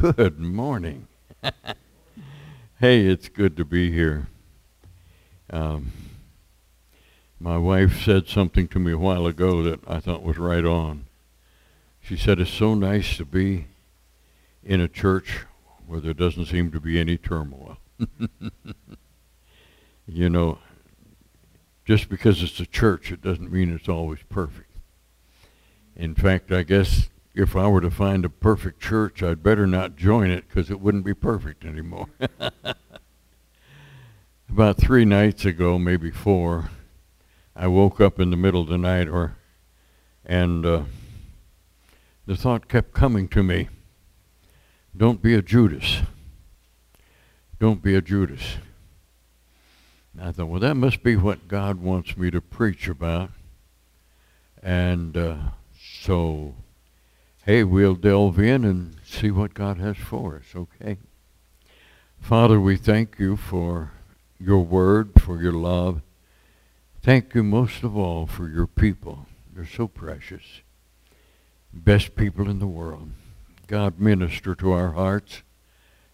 Good morning. hey, it's good to be here. Um, my wife said something to me a while ago that I thought was right on. She said, It's so nice to be in a church where there doesn't seem to be any turmoil. you know, just because it's a church, it doesn't mean it's always perfect. In fact, I guess if I were to find a perfect church, I'd better not join it because it wouldn't be perfect anymore. About three nights ago, maybe four, I woke up in the middle of the night, or and uh, the thought kept coming to me: "Don't be a Judas. Don't be a Judas." And I thought, well, that must be what God wants me to preach about, and uh, so hey, we'll delve in and see what God has for us, okay? Father, we thank you for your word, for your love. Thank you most of all for your people. They're so precious. Best people in the world. God, minister to our hearts,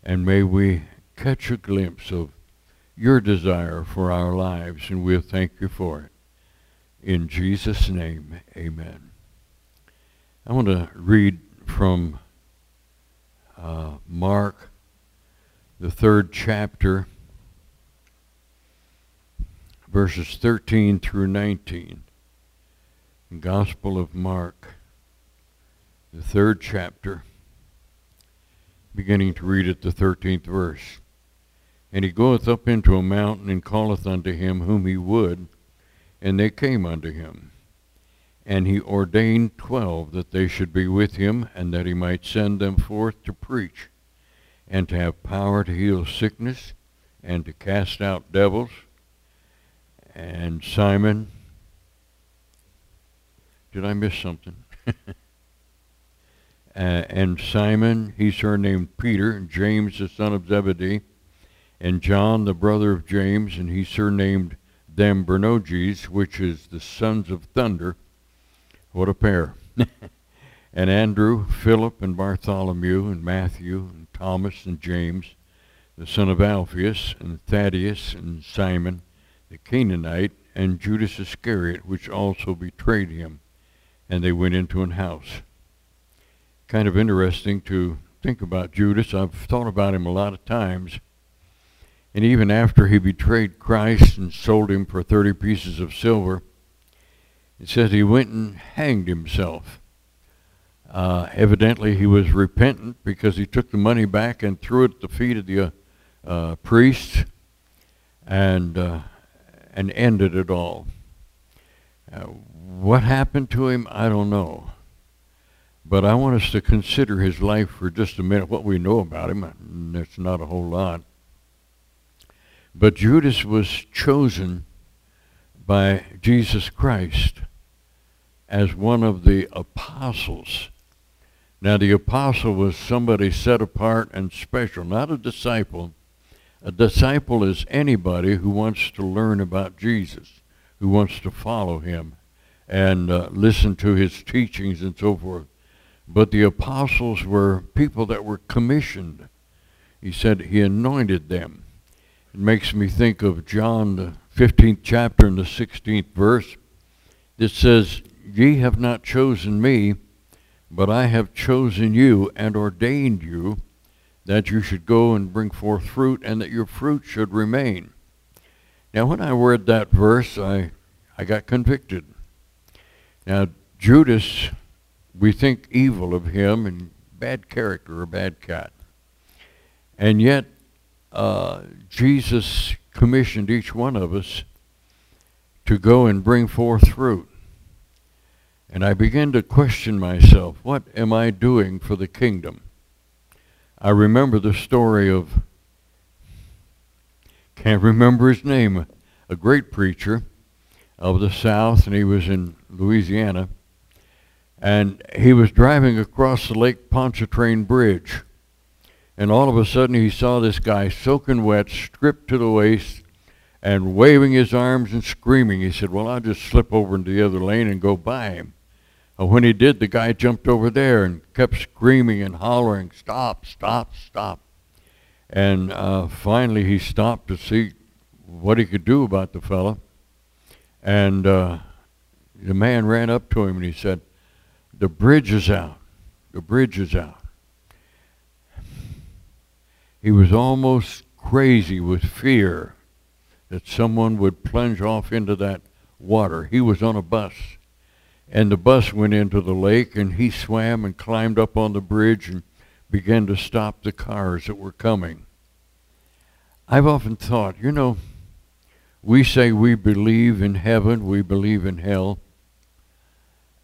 and may we catch a glimpse of your desire for our lives, and we'll thank you for it. In Jesus' name, amen. I want to read from uh, Mark, the third chapter, verses 13 through 19. Gospel of Mark, the third chapter, beginning to read at the 13th verse. And he goeth up into a mountain and calleth unto him whom he would, and they came unto him. And he ordained twelve that they should be with him, and that he might send them forth to preach, and to have power to heal sickness, and to cast out devils. And Simon, did I miss something? uh, and Simon, he surnamed Peter, and James the son of Zebedee, and John the brother of James, and he surnamed them Boanerges, which is the sons of thunder what a pair. and Andrew, Philip, and Bartholomew, and Matthew, and Thomas, and James, the son of Alphaeus, and Thaddeus, and Simon, the Canaanite, and Judas Iscariot, which also betrayed him. And they went into an house. Kind of interesting to think about Judas. I've thought about him a lot of times. And even after he betrayed Christ and sold him for 30 pieces of silver, it says he went and hanged himself. Uh, evidently, he was repentant because he took the money back and threw it at the feet of the uh, uh, priests and, uh, and ended it all. Uh, what happened to him, I don't know. But I want us to consider his life for just a minute, what we know about him. It's not a whole lot. But Judas was chosen by Jesus Christ as one of the apostles. Now, the apostle was somebody set apart and special, not a disciple. A disciple is anybody who wants to learn about Jesus, who wants to follow him and uh, listen to his teachings and so forth. But the apostles were people that were commissioned. He said he anointed them. It makes me think of John, the 15th chapter and the 16th verse. It says, Ye have not chosen me, but I have chosen you and ordained you that you should go and bring forth fruit and that your fruit should remain. Now, when I read that verse, I, I got convicted. Now, Judas, we think evil of him and bad character, a bad cat. And yet, uh, Jesus commissioned each one of us to go and bring forth fruit. And I began to question myself, what am I doing for the kingdom? I remember the story of, can't remember his name, a great preacher of the South, and he was in Louisiana. And he was driving across the Lake Pontchartrain Bridge. And all of a sudden he saw this guy soaking wet, stripped to the waist, and waving his arms and screaming. He said, well, I'll just slip over into the other lane and go by him. Uh, when he did, the guy jumped over there and kept screaming and hollering, stop, stop, stop. And uh, finally he stopped to see what he could do about the fellow. And uh, the man ran up to him and he said, the bridge is out. The bridge is out. He was almost crazy with fear that someone would plunge off into that water. He was on a bus, and the bus went into the lake, and he swam and climbed up on the bridge and began to stop the cars that were coming. I've often thought, you know, we say we believe in heaven, we believe in hell,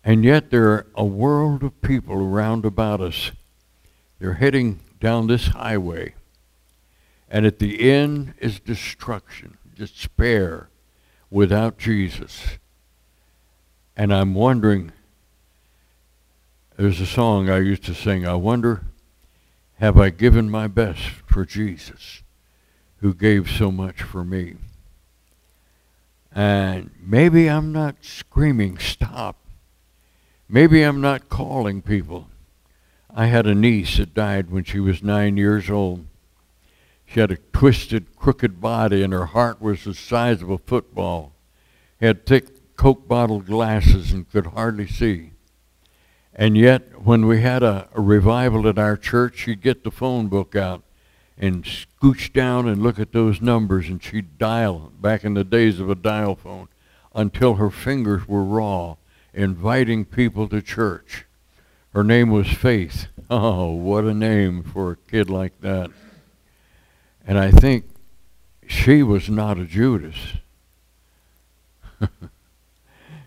and yet there are a world of people around about us. They're heading down this highway, and at the end is destruction, despair, without Jesus. And I'm wondering, there's a song I used to sing, I wonder, have I given my best for Jesus, who gave so much for me? And maybe I'm not screaming, stop. Maybe I'm not calling people. I had a niece that died when she was nine years old. She had a twisted, crooked body, and her heart was the size of a football. Had thick Coke bottle glasses and could hardly see. And yet, when we had a, a, revival at our church, she'd get the phone book out and scooch down and look at those numbers, and she'd dial, back in the days of a dial phone, until her fingers were raw, inviting people to church. Her name was Faith. Oh, what a name for a kid like that. And I think she was not a Judas.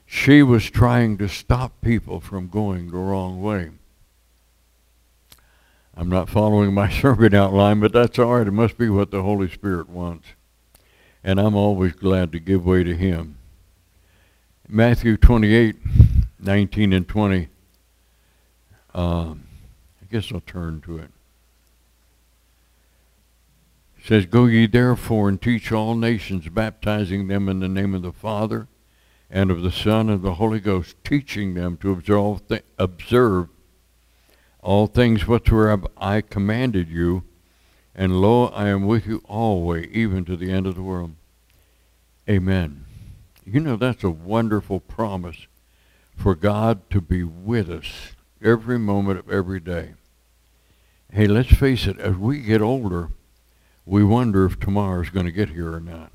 she was trying to stop people from going the wrong way. I'm not following my sermon outline, but that's all right. It must be what the Holy Spirit wants. And I'm always glad to give way to him. Matthew 28, 19 and 20. Um, I guess I'll turn to it says, Go ye therefore and teach all nations, baptizing them in the name of the Father and of the Son and the Holy Ghost, teaching them to observe, th- observe all things whatsoever I commanded you, and lo, I am with you always, even to the end of the world. Amen. You know, that's a wonderful promise for God to be with us every moment of every day. Hey, let's face it, as we get older, we wonder if tomorrow is going to get here or not.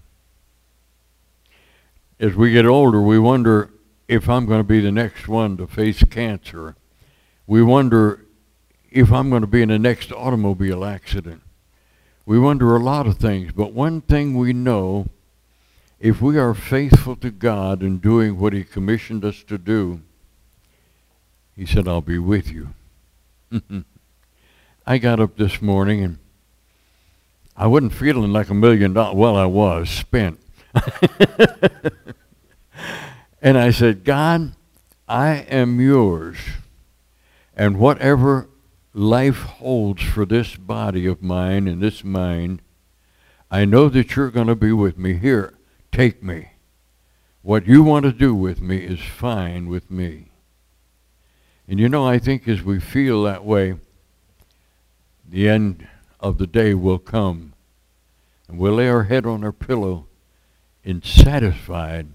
As we get older, we wonder if I'm going to be the next one to face cancer. We wonder if I'm going to be in the next automobile accident. We wonder a lot of things, but one thing we know, if we are faithful to God in doing what he commissioned us to do, he said, I'll be with you. I got up this morning and I wasn't feeling like a million dollars. Well, I was spent. and I said, God, I am yours. And whatever life holds for this body of mine and this mind, I know that you're going to be with me. Here, take me. What you want to do with me is fine with me. And you know, I think as we feel that way, the end of the day will come. And we'll lay our head on our pillow and satisfied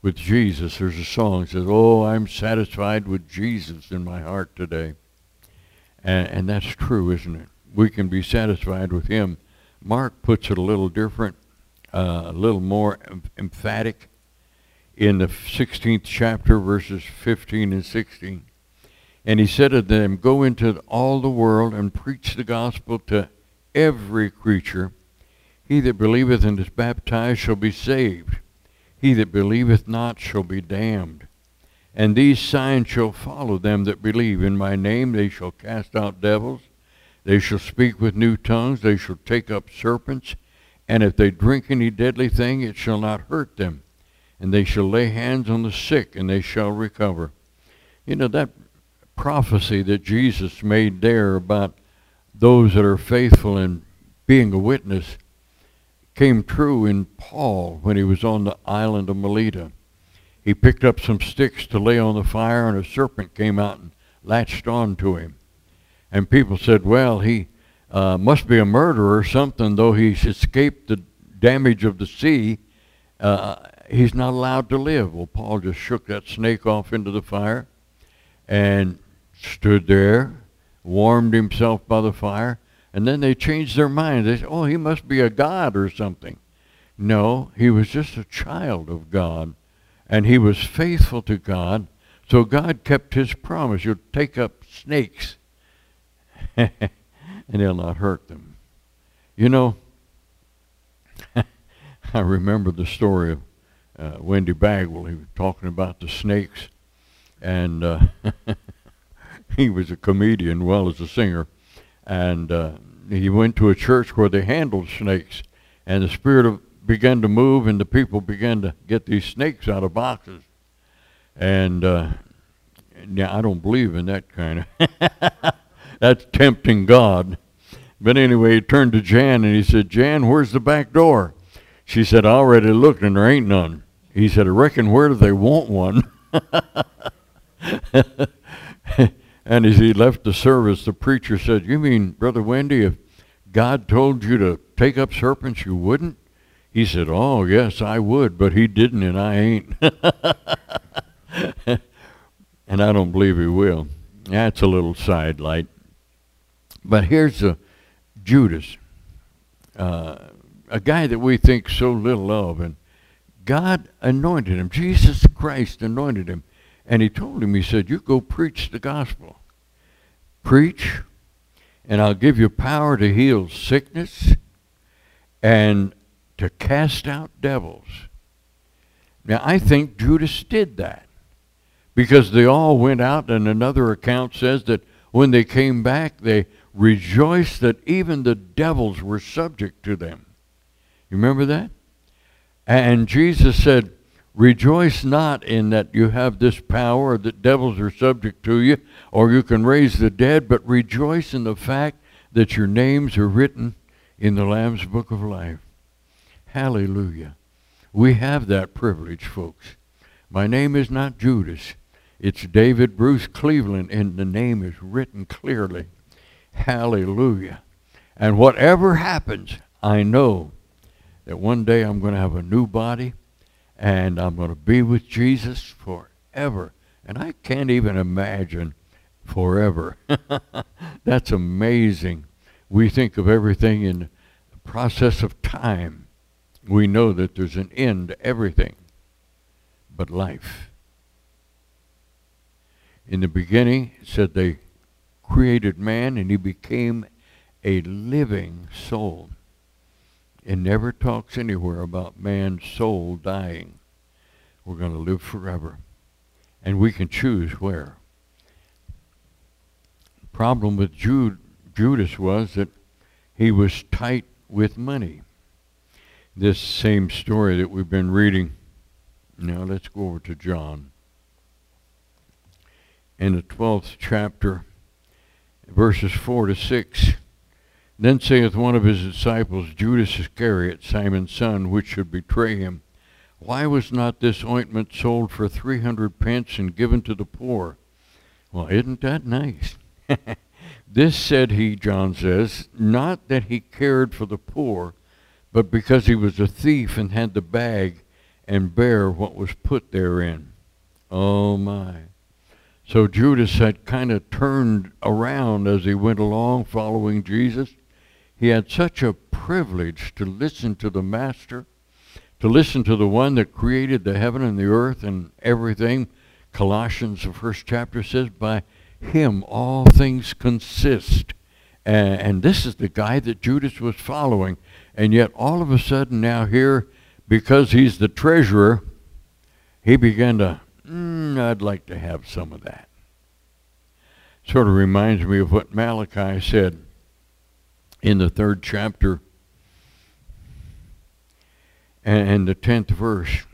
with Jesus. There's a song that says, Oh, I'm satisfied with Jesus in my heart today. And, and that's true, isn't it? We can be satisfied with him. Mark puts it a little different, uh, a little more emphatic in the 16th chapter, verses 15 and 16. And he said to them, Go into all the world and preach the gospel to every creature. He that believeth and is baptized shall be saved. He that believeth not shall be damned. And these signs shall follow them that believe. In my name they shall cast out devils. They shall speak with new tongues. They shall take up serpents. And if they drink any deadly thing, it shall not hurt them. And they shall lay hands on the sick, and they shall recover. You know, that prophecy that Jesus made there about those that are faithful in being a witness came true in Paul when he was on the island of Melita. he picked up some sticks to lay on the fire, and a serpent came out and latched on to him. And people said, well, he uh, must be a murderer or something, though he's escaped the damage of the sea. Uh, he's not allowed to live. Well, Paul just shook that snake off into the fire and stood there, warmed himself by the fire, and then they changed their mind. They said, oh, he must be a god or something. No, he was just a child of God, and he was faithful to God, so God kept his promise. You'll take up snakes, and they'll not hurt them. You know, I remember the story of uh, Wendy Bagwell. He was talking about the snakes, and uh, he was a comedian well as a singer, and uh, he went to a church where they handled snakes, and the spirit of began to move, and the people began to get these snakes out of boxes. And uh, yeah, I don't believe in that kind of. That's tempting God. But anyway, he turned to Jan and he said, Jan, where's the back door? She said, I already looked and there ain't none. He said, I reckon where do they want one? and as he left the service, the preacher said, You mean, Brother Wendy, if God told you to take up serpents, you wouldn't? He said, Oh, yes, I would, but he didn't, and I ain't. and I don't believe he will. That's a little sidelight. But here's a Judas, uh, a guy that we think so little of, and God anointed him. Jesus Christ anointed him. And he told him, he said, you go preach the gospel. Preach, and I'll give you power to heal sickness and to cast out devils. Now, I think Judas did that because they all went out, and another account says that when they came back, they rejoiced that even the devils were subject to them. You remember that? And Jesus said, Rejoice not in that you have this power, that devils are subject to you, or you can raise the dead, but rejoice in the fact that your names are written in the Lamb's Book of Life. Hallelujah. We have that privilege, folks. My name is not Judas. It's David Bruce Cleveland, and the name is written clearly. Hallelujah. And whatever happens, I know that one day I'm going to have a new body and I'm going to be with Jesus forever. And I can't even imagine forever. That's amazing. We think of everything in the process of time we know that there's an end to everything but life. In the beginning, it said they created man and he became a living soul. It never talks anywhere about man's soul dying. We're going to live forever. And we can choose where. Problem with Jude, Judas was that he was tight with money this same story that we've been reading. Now let's go over to John. In the 12th chapter, verses 4 to 6. Then saith one of his disciples, Judas Iscariot, Simon's son, which should betray him, Why was not this ointment sold for three hundred pence and given to the poor? Well, isn't that nice? this said he, John says, not that he cared for the poor, but because he was a thief and had the bag and bare what was put therein. Oh my. So Judas had kind of turned around as he went along following Jesus. He had such a privilege to listen to the Master, to listen to the one that created the heaven and the earth and everything. Colossians, the first chapter says, by him all things consist. And, and this is the guy that Judas was following. And yet all of a sudden now here, because he's the treasurer, he began to, mm, I'd like to have some of that. Sort of reminds me of what Malachi said in the third chapter and, the tenth verse.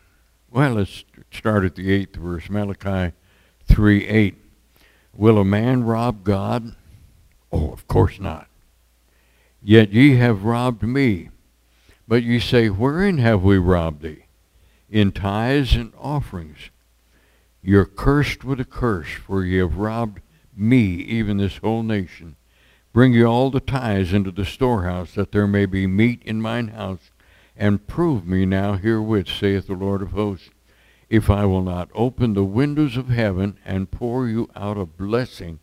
Well, let's start at the eighth verse, Malachi 3 8. Will a man rob God? Oh, of course not. Yet ye have robbed me. But ye say, Wherein have we robbed thee? In tithes and offerings. You're cursed with a curse, for ye have robbed me, even this whole nation. Bring ye all the tithes into the storehouse, that there may be meat in mine house, and prove me now herewith, saith the Lord of hosts, if I will not open the windows of heaven and pour you out a blessing,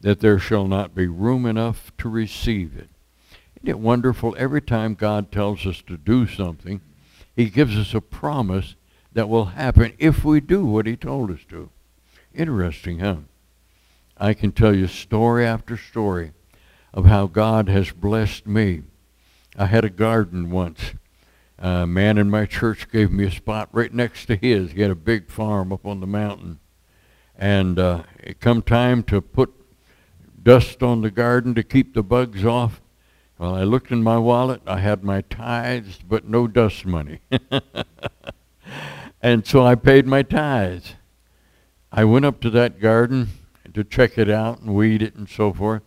that there shall not be room enough to receive it. Isn't it wonderful? Every time God tells us to do something, he gives us a promise that will happen if we do what he told us to. Interesting, huh? I can tell you story after story of how God has blessed me. I had a garden once. A man in my church gave me a spot right next to his. He had a big farm up on the mountain. And uh, it come time to put dust on the garden to keep the bugs off. Well, I looked in my wallet. I had my tithes, but no dust money. and so I paid my tithes. I went up to that garden to check it out and weed it and so forth.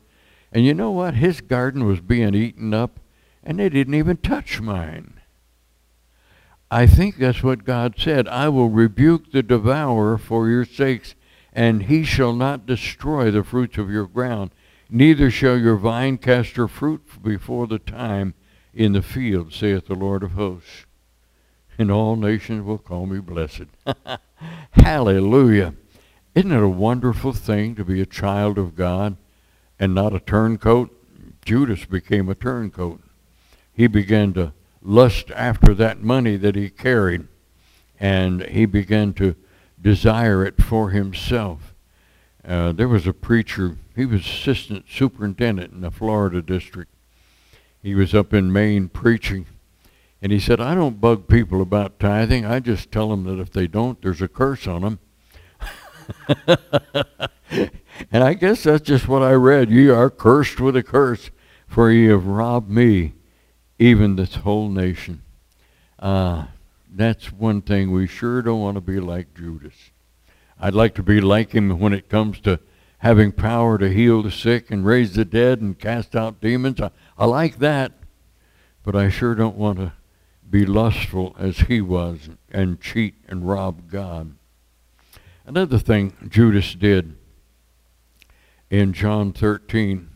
And you know what? His garden was being eaten up, and they didn't even touch mine. I think that's what God said. I will rebuke the devourer for your sakes, and he shall not destroy the fruits of your ground. Neither shall your vine cast her fruit before the time in the field, saith the Lord of hosts. And all nations will call me blessed. Hallelujah. Isn't it a wonderful thing to be a child of God? And not a turncoat. Judas became a turncoat. He began to lust after that money that he carried, and he began to desire it for himself. Uh, there was a preacher, he was assistant superintendent in the Florida district. He was up in Maine preaching, and he said, I don't bug people about tithing. I just tell them that if they don't, there's a curse on them. And I guess that's just what I read. Ye are cursed with a curse, for ye have robbed me, even this whole nation. Uh, that's one thing we sure don't want to be like Judas. I'd like to be like him when it comes to having power to heal the sick and raise the dead and cast out demons. I, I like that. But I sure don't want to be lustful as he was and cheat and rob God. Another thing Judas did in John 13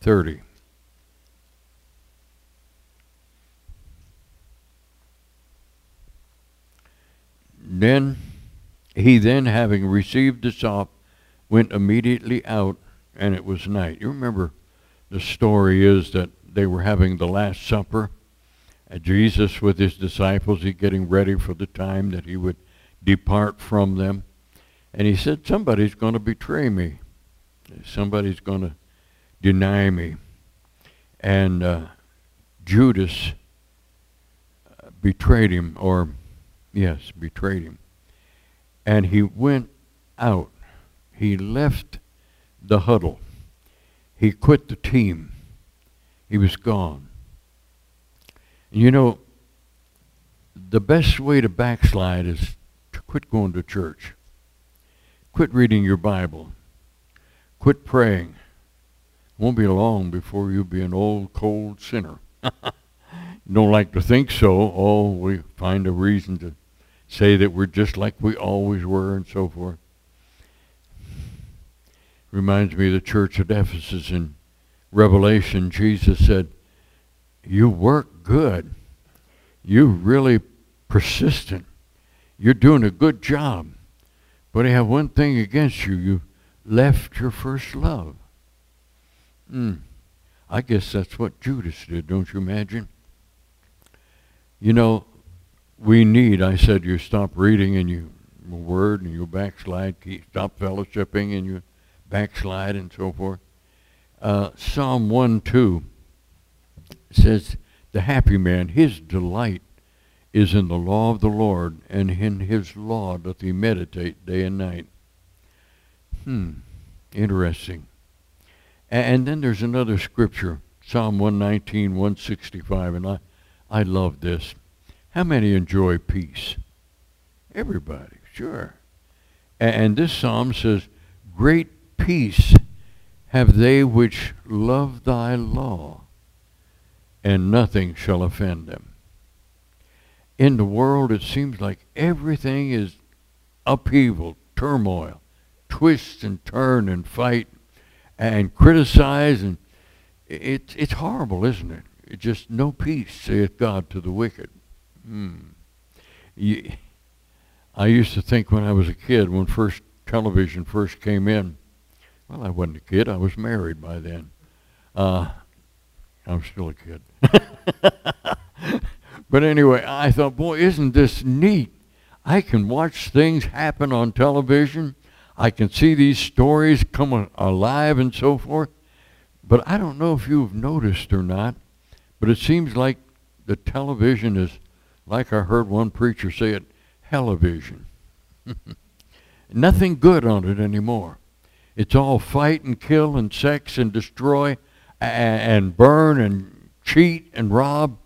30. Then he then, having received the sop, went immediately out, and it was night. You remember the story is that they were having the Last Supper. And Jesus with his disciples, he getting ready for the time that he would depart from them. And he said, somebody's going to betray me. Somebody's going to deny me. And uh, Judas uh, betrayed him, or, yes, betrayed him. And he went out. He left the huddle. He quit the team. He was gone. You know, the best way to backslide is to quit going to church. Quit reading your Bible. Quit praying. It won't be long before you'll be an old, cold sinner. Don't like to think so. Oh, we find a reason to say that we're just like we always were and so forth. Reminds me of the church at Ephesus in Revelation. Jesus said, you work good. You're really persistent. You're doing a good job. But I have one thing against you. You left your first love. Hmm. I guess that's what Judas did, don't you imagine? You know, we need, I said, you stop reading and you word and you backslide, keep, stop fellowshipping and you backslide and so forth. Uh, Psalm 1 2 says, The happy man, his delight is in the law of the Lord, and in his law doth he meditate day and night. Hmm, interesting. And then there's another scripture, Psalm 119, 165, and I, I love this. How many enjoy peace? Everybody, sure. And this psalm says, Great peace have they which love thy law, and nothing shall offend them in the world, it seems like everything is upheaval, turmoil, twist and turn and fight and criticize. And it, it's horrible, isn't it? it? Just no peace, saith God to the wicked. Hmm. You, I used to think when I was a kid, when first television first came in, well, I wasn't a kid. I was married by then. Uh, I'm still a kid. but anyway, I thought, boy, isn't this neat? I can watch things happen on television. I can see these stories come alive and so forth. But I don't know if you've noticed or not, but it seems like the television is, like I heard one preacher say it, television. Nothing good on it anymore. It's all fight and kill and sex and destroy and, and burn and cheat and rob,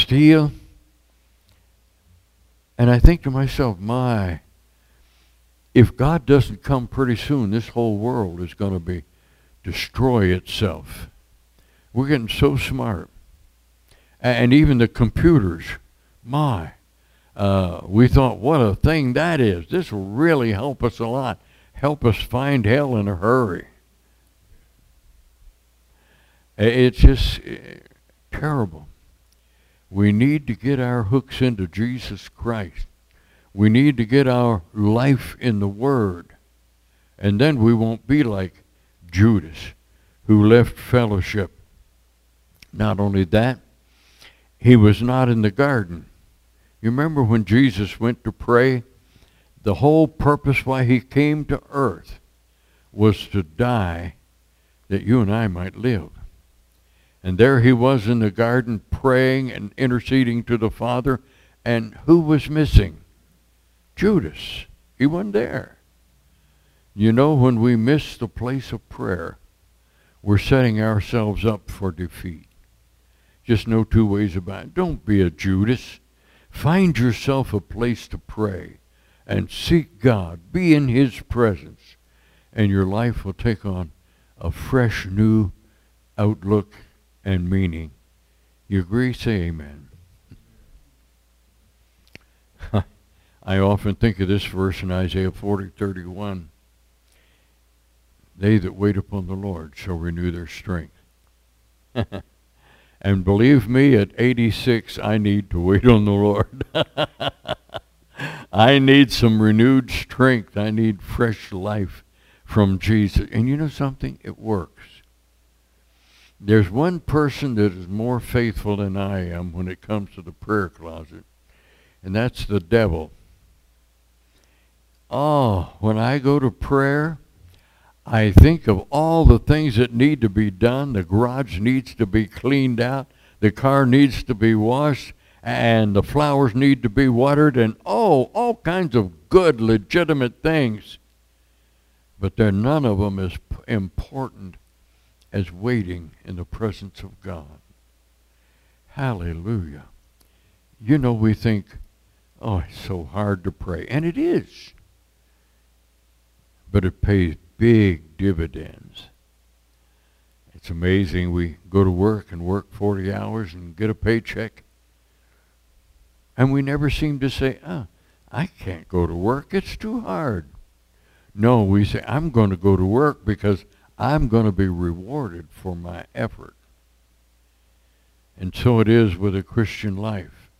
steal. And I think to myself, my, if God doesn't come pretty soon, this whole world is going to be destroy itself. We're getting so smart. And even the computers, my, uh, we thought, what a thing that is. This will really help us a lot help us find hell in a hurry. It's just eh, terrible. We need to get our hooks into Jesus Christ. We need to get our life in the Word. And then we won't be like Judas, who left fellowship. Not only that, he was not in the garden. You remember when Jesus went to pray the whole purpose why he came to earth was to die that you and I might live. And there he was in the garden praying and interceding to the Father. And who was missing? Judas. He wasn't there. You know, when we miss the place of prayer, we're setting ourselves up for defeat. Just no two ways about it. Don't be a Judas. Find yourself a place to pray and seek God. Be in his presence. And your life will take on a fresh new outlook and meaning. You agree? Say amen. I often think of this verse in Isaiah 40, 31. They that wait upon the Lord shall renew their strength. and believe me, at 86, I need to wait on the Lord. I need some renewed strength. I need fresh life from Jesus. And you know something? It works. There's one person that is more faithful than I am when it comes to the prayer closet, and that's the devil. Oh, when I go to prayer, I think of all the things that need to be done. The garage needs to be cleaned out. The car needs to be washed and the flowers need to be watered and oh, all kinds of good, legitimate things. But they're none of them as important as waiting in the presence of God. Hallelujah. You know, we think, oh, it's so hard to pray. And it is. But it pays big dividends. It's amazing. We go to work and work 40 hours and get a paycheck and we never seem to say, oh, I can't go to work. It's too hard. No, we say, I'm going to go to work because I'm going to be rewarded for my effort. And so it is with a Christian life.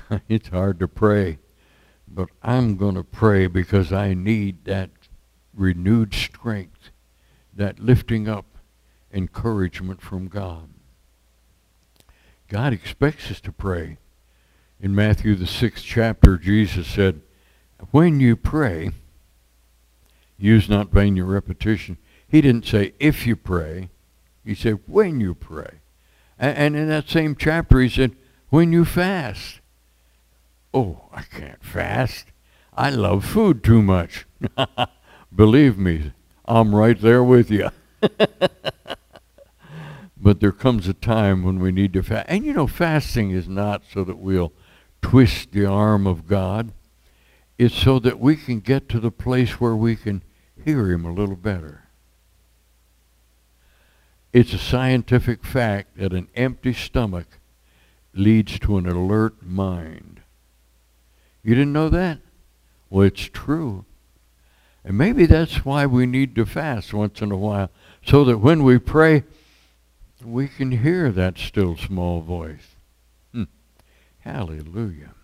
it's hard to pray, but I'm going to pray because I need that renewed strength, that lifting up encouragement from God. God expects us to pray. In Matthew, the sixth chapter, Jesus said, When you pray, use not vain your repetition. He didn't say, if you pray. He said, when you pray. And, and in that same chapter, he said, when you fast. Oh, I can't fast. I love food too much. Believe me, I'm right there with you. but there comes a time when we need to fast. And you know, fasting is not so that we'll twist the arm of God. It's so that we can get to the place where we can hear him a little better. It's a scientific fact that an empty stomach leads to an alert mind. You didn't know that? Well, it's true. And maybe that's why we need to fast once in a while, so that when we pray, we can hear that still small voice. Hmm. Hallelujah.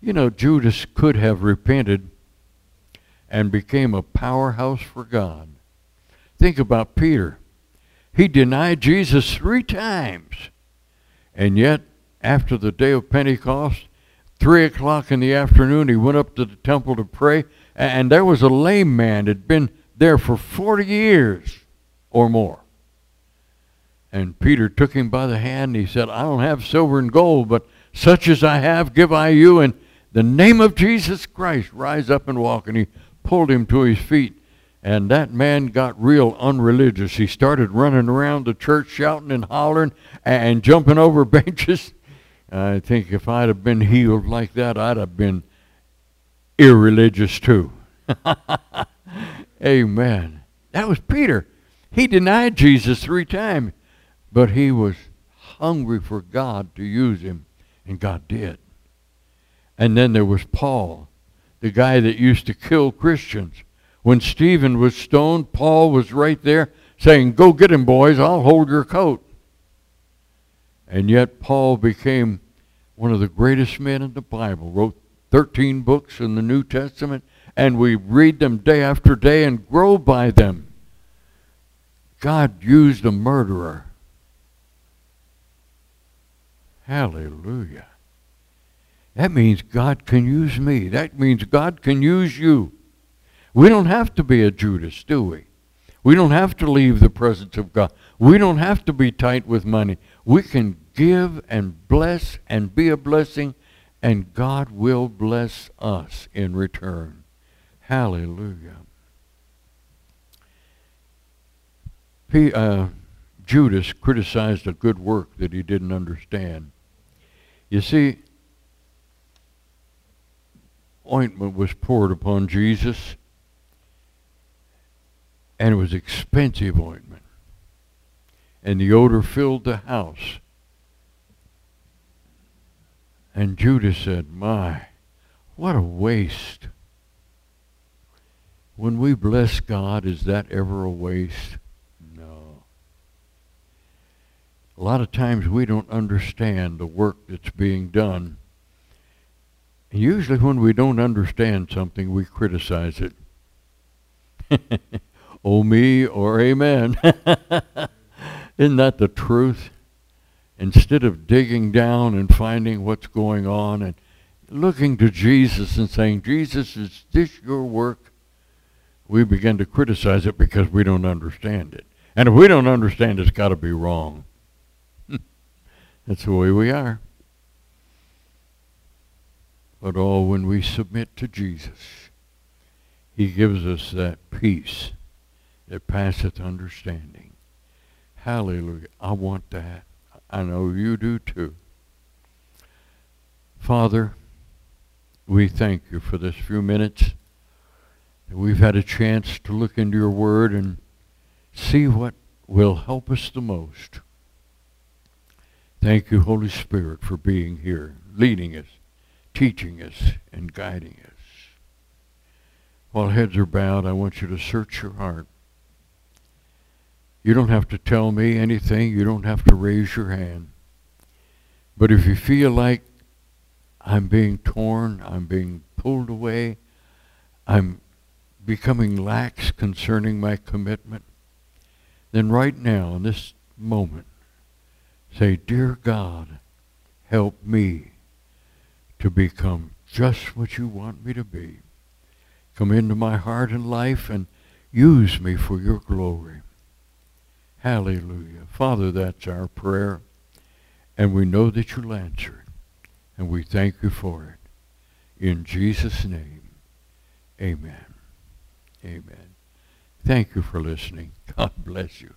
You know, Judas could have repented and became a powerhouse for God. Think about Peter. He denied Jesus three times. And yet, after the day of Pentecost, three o'clock in the afternoon, he went up to the temple to pray, and there was a lame man that had been there for 40 years or more. And Peter took him by the hand and he said, I don't have silver and gold, but such as I have give I you. In the name of Jesus Christ, rise up and walk. And he pulled him to his feet. And that man got real unreligious. He started running around the church shouting and hollering and jumping over benches. I think if I'd have been healed like that, I'd have been irreligious too. Amen. That was Peter. He denied Jesus three times, but he was hungry for God to use him, and God did. And then there was Paul, the guy that used to kill Christians. When Stephen was stoned, Paul was right there saying, Go get him, boys, I'll hold your coat. And yet Paul became one of the greatest men in the Bible, wrote 13 books in the New Testament, and we read them day after day and grow by them. God used a murderer. Hallelujah. That means God can use me. That means God can use you. We don't have to be a Judas, do we? We don't have to leave the presence of God. We don't have to be tight with money. We can give and bless and be a blessing, and God will bless us in return. Hallelujah. P, uh, Judas criticized a good work that he didn't understand. You see, ointment was poured upon Jesus and it was expensive ointment. And the odor filled the house. And Judas said, My, what a waste. When we bless God, is that ever a waste? No. A lot of times we don't understand the work that's being done. Usually when we don't understand something, we criticize it. oh me or amen. Isn't that the truth? Instead of digging down and finding what's going on and looking to Jesus and saying, Jesus, is this your work? We begin to criticize it because we don't understand it. And if we don't understand it's got to be wrong. That's the way we are. But all when we submit to Jesus, he gives us that peace that passeth understanding. Hallelujah. I want that. I know you do too. Father, we thank you for this few minutes. We've had a chance to look into your word and see what will help us the most. Thank you, Holy Spirit, for being here, leading us, teaching us, and guiding us. While heads are bowed, I want you to search your heart. You don't have to tell me anything. You don't have to raise your hand. But if you feel like I'm being torn, I'm being pulled away, I'm becoming lax concerning my commitment, then right now, in this moment, say, Dear God, help me to become just what you want me to be. Come into my heart and life and use me for your glory. Hallelujah. Father, that's our prayer. And we know that you'll answer it. And we thank you for it. In Jesus' name, amen. Amen. Thank you for listening. God bless you.